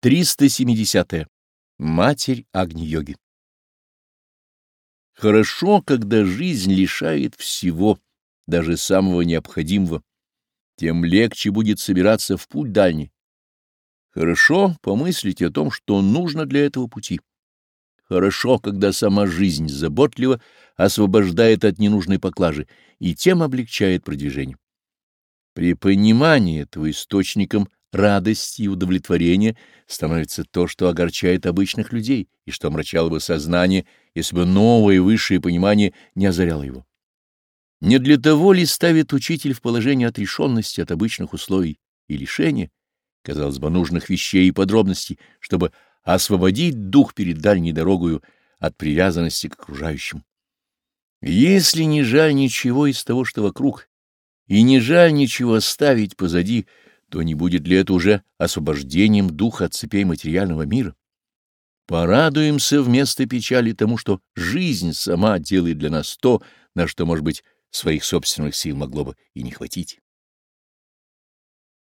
370. -е. Матерь Агни-йоги. Хорошо, когда жизнь лишает всего, даже самого необходимого, тем легче будет собираться в путь дальний. Хорошо помыслить о том, что нужно для этого пути. Хорошо, когда сама жизнь заботливо освобождает от ненужной поклажи и тем облегчает продвижение. При понимании этого источником – радости и удовлетворения становится то, что огорчает обычных людей, и что мрачало бы сознание, если бы новое и высшее понимание не озаряло его. Не для того ли ставит учитель в положение отрешенности от обычных условий и лишения, казалось бы, нужных вещей и подробностей, чтобы освободить дух перед дальней дорогою от привязанности к окружающим? Если не жаль ничего из того, что вокруг, и не жаль ничего оставить позади, то не будет лет уже освобождением духа от цепей материального мира. Порадуемся вместо печали тому, что жизнь сама делает для нас то, на что, может быть, своих собственных сил могло бы и не хватить.